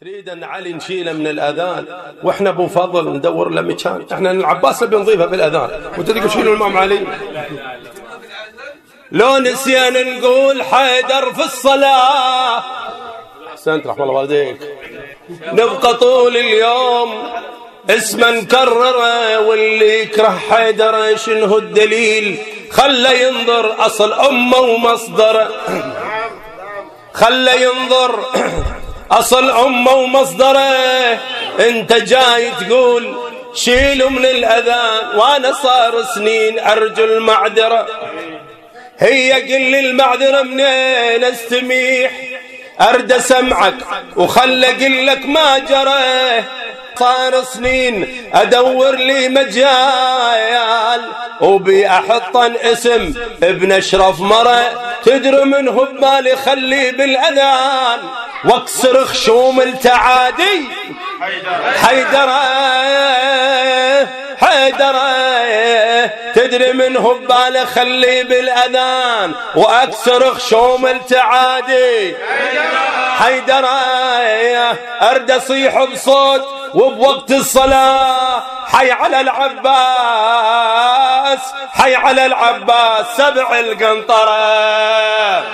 تريد أن علي نشيله من الأذان. وإحنا أبو فضل ندور له مكان. إحنا العباس بنضيفه بالأذان. وتدري شيلوا الإمام علي؟ لو نسينا نقول حيدر في الصلاة. أحسنت رحم الله والديك. نبقى طول اليوم. اسما نكرره واللي يكره حيدر شنو الدليل؟ خلى ينظر أصل أمه ومصدره خلى ينظر. أصل أمة ومصدره. أنت جاي تقول شيلوا من الأذان وأنا صار سنين أرجو المعذرة. هي قل لي المعذرة منين أستميح؟ أرد سمعك وخلى قل لك ما جرى. صار سنين أدور لي مجال وبي أحطن اسم ابن أشرف مرة. تدري منه بمالي خلي بالأذان. واكسر خشوم التعادي. حيدر حيدر تدري منه ببالي خلي بالأذان. واكسر خشوم التعادي. حيدر أرد اصيح بصوت وبوقت الصلاة. حي على العباس حي على العباس سبع القنطرة.